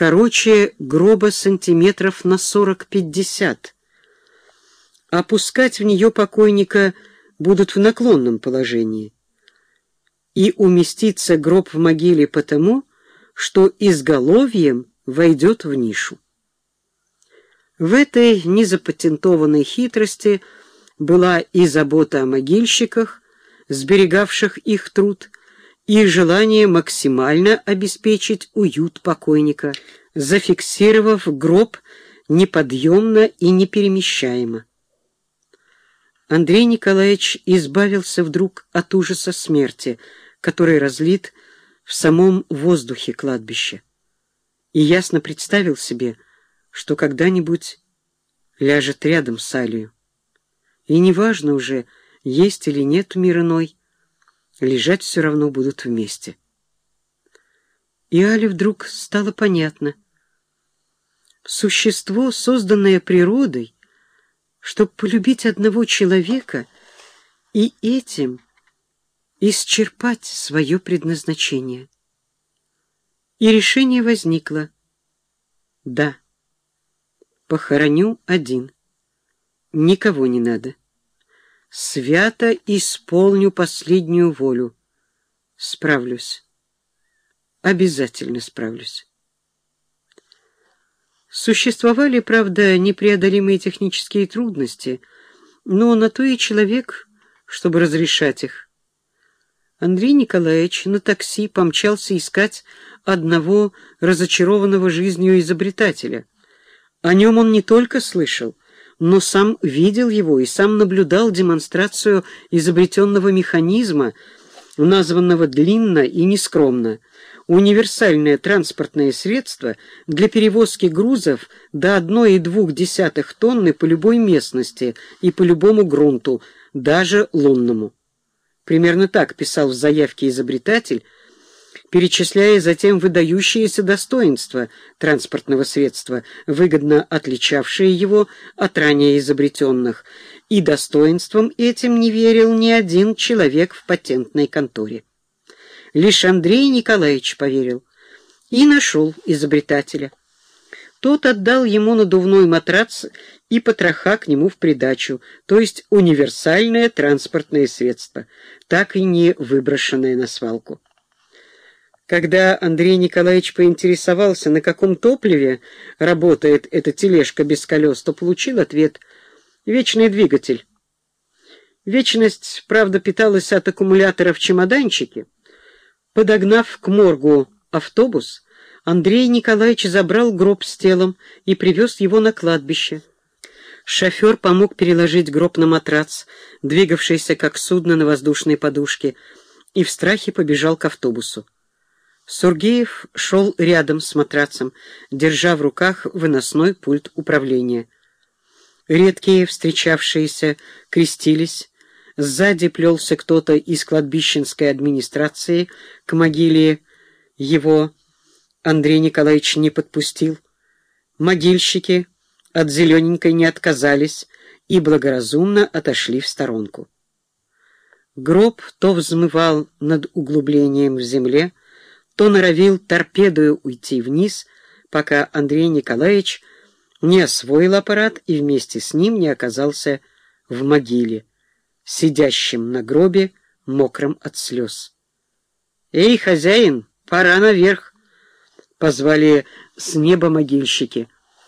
короче гроба сантиметров на сорок-пятьдесят. Опускать в нее покойника будут в наклонном положении. И уместится гроб в могиле потому, что изголовьем войдет в нишу. В этой незапатентованной хитрости была и забота о могильщиках, сберегавших их труд, и желание максимально обеспечить уют покойника, зафиксировав гроб неподъемно и неперемещаемо. Андрей Николаевич избавился вдруг от ужаса смерти, который разлит в самом воздухе кладбища, и ясно представил себе, что когда-нибудь ляжет рядом с Алию. И неважно уже, есть или нет мир иной, лежать все равно будут вместе. И Але вдруг стало понятно. Существо, созданное природой, чтобы полюбить одного человека и этим исчерпать свое предназначение. И решение возникло. Да, похороню один. Никого не надо. Свято исполню последнюю волю. Справлюсь. Обязательно справлюсь. Существовали, правда, непреодолимые технические трудности, но на то и человек, чтобы разрешать их. Андрей Николаевич на такси помчался искать одного разочарованного жизнью изобретателя. О нем он не только слышал, но сам видел его и сам наблюдал демонстрацию изобретенного механизма, названного длинно и нескромно — универсальное транспортное средство для перевозки грузов до 1,2 тонны по любой местности и по любому грунту, даже лунному. Примерно так писал в заявке изобретатель, перечисляя затем выдающиеся достоинства транспортного средства, выгодно отличавшие его от ранее изобретенных, и достоинством этим не верил ни один человек в патентной конторе. Лишь Андрей Николаевич поверил и нашел изобретателя. Тот отдал ему надувной матрац и потроха к нему в придачу, то есть универсальное транспортное средство, так и не выброшенное на свалку. Когда Андрей Николаевич поинтересовался, на каком топливе работает эта тележка без колес, то получил ответ «Вечный двигатель». Вечность, правда, питалась от аккумулятора в чемоданчике, Подогнав к моргу автобус, Андрей Николаевич забрал гроб с телом и привез его на кладбище. Шофер помог переложить гроб на матрац, двигавшийся как судно на воздушной подушке, и в страхе побежал к автобусу. Сургеев шел рядом с матрацем, держа в руках выносной пульт управления. Редкие встречавшиеся крестились, Сзади плелся кто-то из кладбищенской администрации, к могиле его Андрей Николаевич не подпустил. Могильщики от зелененькой не отказались и благоразумно отошли в сторонку. Гроб то взмывал над углублением в земле, то норовил торпедою уйти вниз, пока Андрей Николаевич не освоил аппарат и вместе с ним не оказался в могиле сидящим на гробе, мокрым от слез. «Эй, хозяин, пора наверх!» — позвали с неба могильщики —